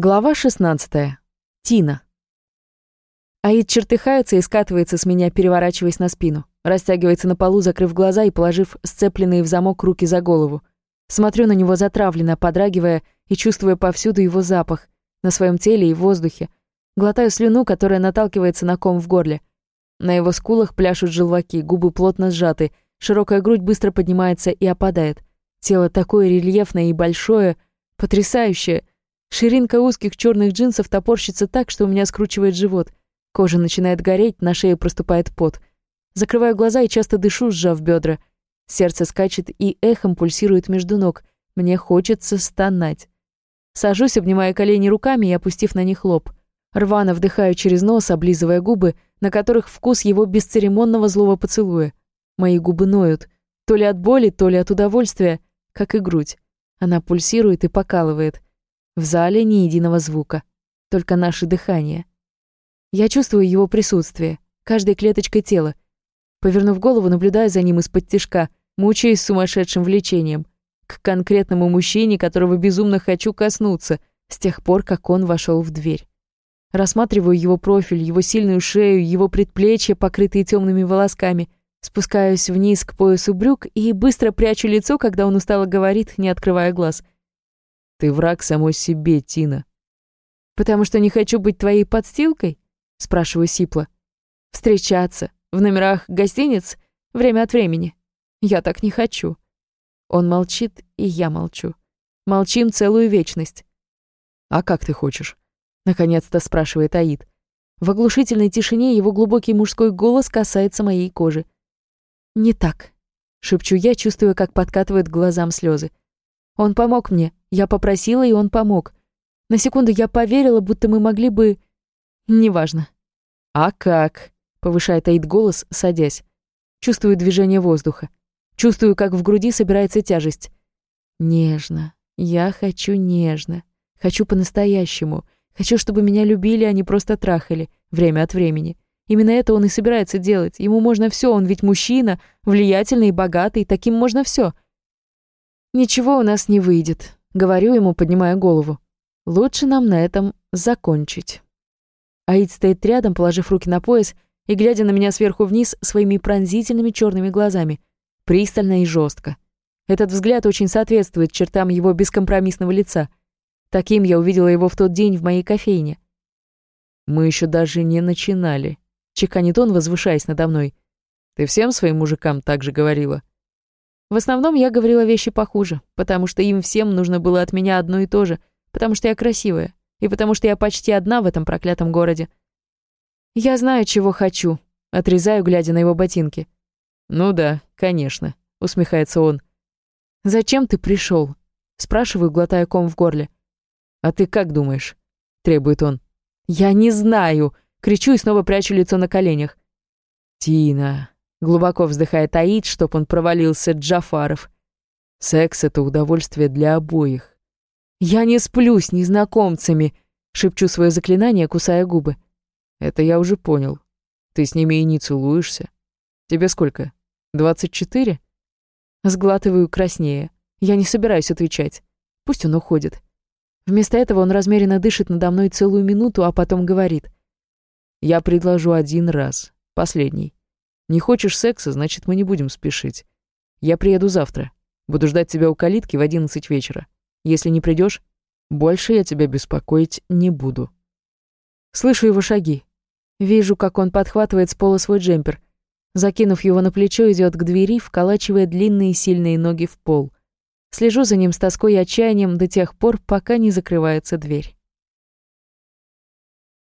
Глава 16. Тина. Аид чертыхается и скатывается с меня, переворачиваясь на спину. Растягивается на полу, закрыв глаза и положив сцепленные в замок руки за голову. Смотрю на него затравленно, подрагивая и чувствуя повсюду его запах, на своем теле и в воздухе. Глотаю слюну, которая наталкивается на ком в горле. На его скулах пляшут желваки, губы плотно сжаты, широкая грудь быстро поднимается и опадает. Тело такое рельефное и большое, потрясающее — Ширинка узких черных джинсов топорщится так, что у меня скручивает живот. Кожа начинает гореть, на шее проступает пот. Закрываю глаза и часто дышу, сжав бедра. Сердце скачет и эхом пульсирует между ног. Мне хочется стонать. Сажусь, обнимая колени руками и опустив на них лоб. Рвано вдыхаю через нос, облизывая губы, на которых вкус его бесцеремонного злого поцелуя. Мои губы ноют. То ли от боли, то ли от удовольствия, как и грудь. Она пульсирует и покалывает. В зале ни единого звука, только наше дыхание. Я чувствую его присутствие, каждой клеточкой тела. Повернув голову, наблюдаю за ним из-под тишка, мучаясь сумасшедшим влечением. К конкретному мужчине, которого безумно хочу коснуться, с тех пор, как он вошел в дверь. Рассматриваю его профиль, его сильную шею, его предплечья, покрытые темными волосками. Спускаюсь вниз к поясу брюк и быстро прячу лицо, когда он устало говорит, не открывая глаз — ты враг самой себе, Тина. Потому что не хочу быть твоей подстилкой? Спрашиваю сипло. Встречаться в номерах гостиниц время от времени. Я так не хочу. Он молчит, и я молчу. Молчим целую вечность. А как ты хочешь? Наконец-то спрашивает Аид. В оглушительной тишине его глубокий мужской голос касается моей кожи. «Не так», — шепчу я, чувствуя, как подкатывают глазам слезы. Он помог мне. Я попросила, и он помог. На секунду я поверила, будто мы могли бы... Неважно. «А как?» — повышает Аид голос, садясь. Чувствую движение воздуха. Чувствую, как в груди собирается тяжесть. Нежно. Я хочу нежно. Хочу по-настоящему. Хочу, чтобы меня любили, а не просто трахали. Время от времени. Именно это он и собирается делать. Ему можно все, он ведь мужчина, влиятельный и богатый, таким можно все. «Ничего у нас не выйдет», — говорю ему, поднимая голову. «Лучше нам на этом закончить». Аид стоит рядом, положив руки на пояс и глядя на меня сверху вниз своими пронзительными черными глазами, пристально и жестко. Этот взгляд очень соответствует чертам его бескомпромиссного лица. Таким я увидела его в тот день в моей кофейне. «Мы еще даже не начинали», — чеканит он, возвышаясь надо мной. «Ты всем своим мужикам так же говорила?» В основном я говорила вещи похуже, потому что им всем нужно было от меня одно и то же, потому что я красивая, и потому что я почти одна в этом проклятом городе. «Я знаю, чего хочу», — отрезаю, глядя на его ботинки. «Ну да, конечно», — усмехается он. «Зачем ты пришел? спрашиваю, глотая ком в горле. «А ты как думаешь?» — требует он. «Я не знаю!» — кричу и снова прячу лицо на коленях. «Тина!» Глубоко вздыхает Аид, чтоб он провалился, Джафаров. Секс — это удовольствие для обоих. «Я не сплю с незнакомцами», — шепчу свое заклинание, кусая губы. «Это я уже понял. Ты с ними и не целуешься. Тебе сколько? Двадцать четыре?» Сглатываю краснее. Я не собираюсь отвечать. Пусть он уходит. Вместо этого он размеренно дышит надо мной целую минуту, а потом говорит. «Я предложу один раз. Последний. Не хочешь секса, значит, мы не будем спешить. Я приеду завтра. Буду ждать тебя у калитки в одиннадцать вечера. Если не придешь, больше я тебя беспокоить не буду. Слышу его шаги. Вижу, как он подхватывает с пола свой джемпер. Закинув его на плечо, идет к двери, вколачивая длинные сильные ноги в пол. Слежу за ним с тоской и отчаянием до тех пор, пока не закрывается дверь.